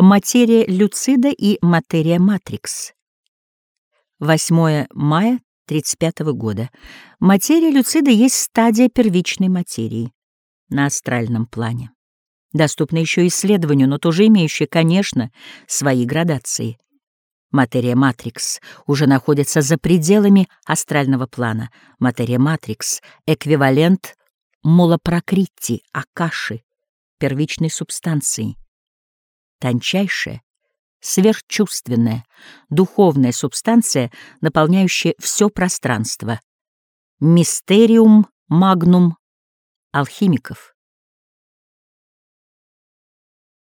Материя люцида и материя матрикс. 8 мая 35 года. Материя люцида есть стадия первичной материи на астральном плане. Доступна еще исследованию, но тоже имеющая, конечно, свои градации. Материя матрикс уже находится за пределами астрального плана. Материя матрикс — эквивалент молопрокрити, акаши, первичной субстанции тончайшая, сверхчувственная, духовная субстанция, наполняющая все пространство. Мистериум магнум алхимиков.